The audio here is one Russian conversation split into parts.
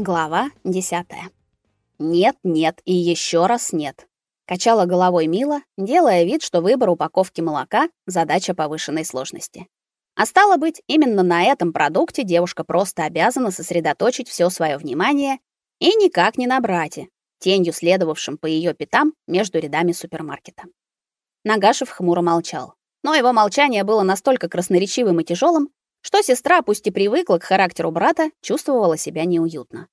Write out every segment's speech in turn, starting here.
Глава 10. Нет, нет и еще раз нет. Качала головой Мила, делая вид, что выбор упаковки молока задача повышенной сложности. А стало быть, именно на этом продукте девушка просто обязана сосредоточить все свое внимание и никак не на брате, тенью следовавшим по ее пятам между рядами супермаркета. Нагашев хмуро молчал. Но его молчание было настолько красноречивым и тяжелым, что сестра, пусть и привыкла к характеру брата, чувствовала себя неуютно.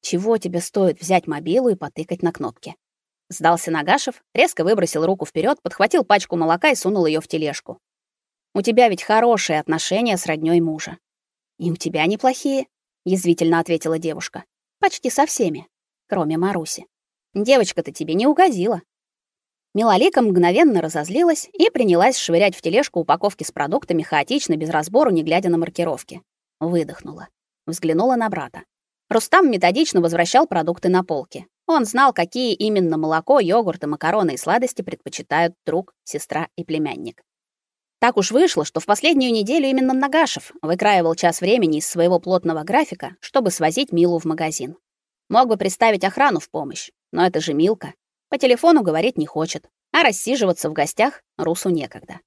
Чего тебе стоит взять мобилу и потыкать на кнопки? Сдался Нагашев, резко выбросил руку вперед, подхватил пачку молока и сунул ее в тележку. У тебя ведь хорошие отношения с роднёй мужа. И у тебя неплохие, язвительно ответила девушка. Почти со всеми, кроме Маруси. Девочка-то тебе не угодила. Милолика мгновенно разозлилась и принялась швырять в тележку упаковки с продуктами хаотично, без разбору, не глядя на маркировки. Выдохнула. Взглянула на брата. Рустам методично возвращал продукты на полки. Он знал, какие именно молоко, йогурт и макароны и сладости предпочитают друг, сестра и племянник. Так уж вышло, что в последнюю неделю именно Нагашев выкраивал час времени из своего плотного графика, чтобы свозить Милу в магазин. Мог бы представить охрану в помощь, но это же Милка. По телефону говорить не хочет, а рассиживаться в гостях Русу некогда.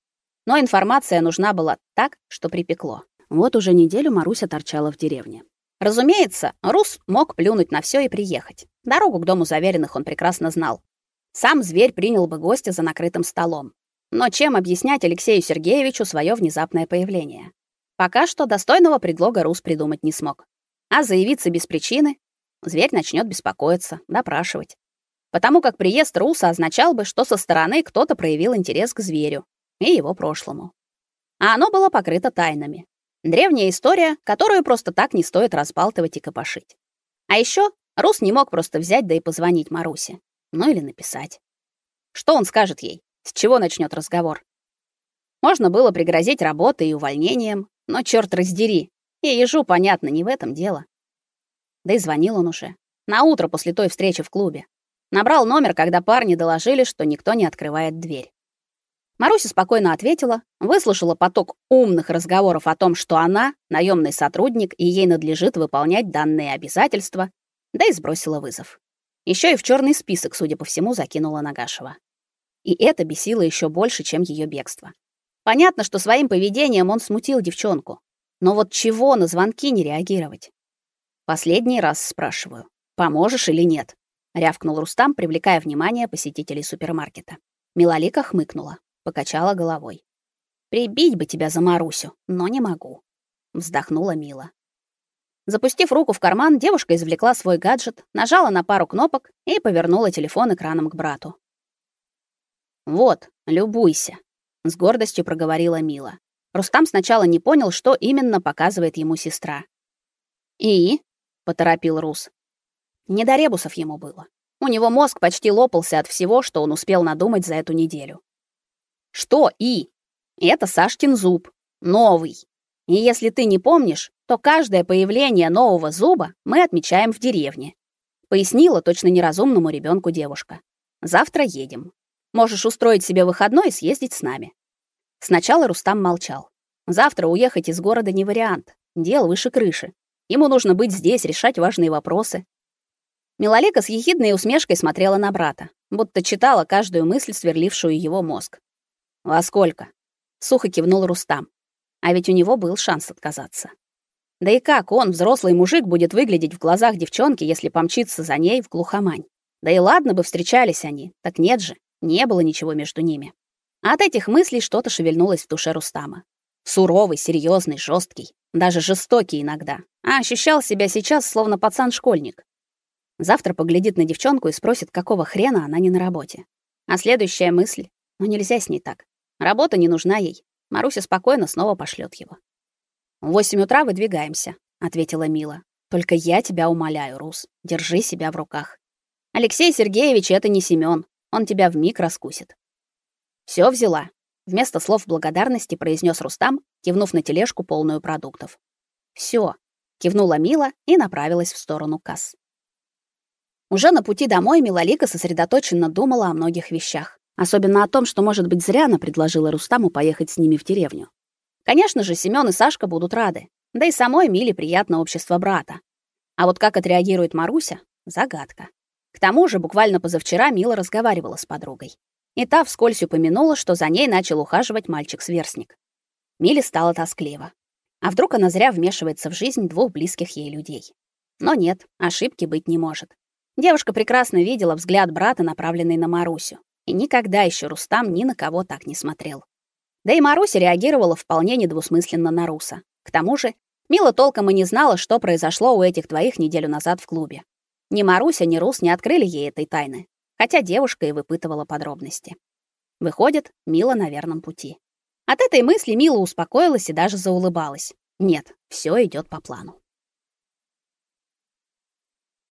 Но информация нужна была так, что припекло. Вот уже неделю Маруся торчала в деревне. Разумеется, Рус мог плюнуть на все и приехать. Дорогу к дому заверенных он прекрасно знал. Сам зверь принял бы гостя за накрытым столом. Но чем объяснять Алексею Сергеевичу свое внезапное появление? Пока что достойного предлога Рус придумать не смог. А заявиться без причины зверь начнет беспокоиться, допрашивать потому как приезд Руса означал бы, что со стороны кто-то проявил интерес к зверю и его прошлому. А оно было покрыто тайнами. Древняя история, которую просто так не стоит разбалтывать и копошить. А еще Рус не мог просто взять да и позвонить Марусе. Ну или написать. Что он скажет ей? С чего начнет разговор? Можно было пригрозить работой и увольнением, но черт раздери, и ежу понятно, не в этом дело. Да и звонил он уже. На утро после той встречи в клубе. Набрал номер, когда парни доложили, что никто не открывает дверь. Маруся спокойно ответила, выслушала поток умных разговоров о том, что она наемный сотрудник и ей надлежит выполнять данные обязательства, да и сбросила вызов. Еще и в черный список, судя по всему, закинула Нагашева. И это бесило еще больше, чем ее бегство. Понятно, что своим поведением он смутил девчонку. Но вот чего на звонки не реагировать? Последний раз спрашиваю, поможешь или нет? Рявкнул Рустам, привлекая внимание посетителей супермаркета. Милалика хмыкнула, покачала головой. Прибить бы тебя за Марусю, но не могу, вздохнула Мила. Запустив руку в карман, девушка извлекла свой гаджет, нажала на пару кнопок и повернула телефон экраном к брату. Вот, любуйся, с гордостью проговорила Мила. Рустам сначала не понял, что именно показывает ему сестра. И поторопил Рус. Не до ребусов ему было. У него мозг почти лопался от всего, что он успел надумать за эту неделю. Что и? Это Сашкин зуб. Новый. И если ты не помнишь, то каждое появление нового зуба мы отмечаем в деревне. Пояснила точно неразумному ребенку девушка. Завтра едем. Можешь устроить себе выходной и съездить с нами. Сначала Рустам молчал. Завтра уехать из города не вариант. Дело выше крыши. Ему нужно быть здесь, решать важные вопросы, Милолика с ехидной усмешкой смотрела на брата, будто читала каждую мысль, сверлившую его мозг. «Во сколько?» — сухо кивнул Рустам. А ведь у него был шанс отказаться. Да и как он, взрослый мужик, будет выглядеть в глазах девчонки, если помчится за ней в глухомань? Да и ладно бы встречались они, так нет же, не было ничего между ними. От этих мыслей что-то шевельнулось в душе Рустама. Суровый, серьезный, жесткий, даже жестокий иногда. А ощущал себя сейчас словно пацан-школьник. Завтра поглядит на девчонку и спросит, какого хрена она не на работе. А следующая мысль: ну нельзя с ней так. Работа не нужна ей. Маруся спокойно снова пошлет его. В восемь утра выдвигаемся, ответила Мила. Только я тебя умоляю, Рус, держи себя в руках. Алексей Сергеевич это не Семён. Он тебя в миг раскусит. Все взяла. Вместо слов благодарности произнес Рустам, кивнув на тележку полную продуктов. Все, кивнула Мила и направилась в сторону касс. Уже на пути домой Милалика сосредоточенно думала о многих вещах, особенно о том, что, может быть, зря она предложила Рустаму поехать с ними в деревню. Конечно же, Семён и Сашка будут рады. Да и самой Миле приятно общество брата. А вот как отреагирует Маруся загадка. К тому же, буквально позавчера Мила разговаривала с подругой. И та вскользь упомянула, что за ней начал ухаживать мальчик-сверстник. Миле стало тоскливо. А вдруг она зря вмешивается в жизнь двух близких ей людей? Но нет, ошибки быть не может. Девушка прекрасно видела взгляд брата, направленный на Марусю. И никогда еще Рустам ни на кого так не смотрел. Да и Маруся реагировала вполне недвусмысленно на Руса. К тому же, Мила толком и не знала, что произошло у этих двоих неделю назад в клубе. Ни Маруся, ни Рус не открыли ей этой тайны, хотя девушка и выпытывала подробности. Выходит, Мила на верном пути. От этой мысли Мила успокоилась и даже заулыбалась. Нет, все идет по плану.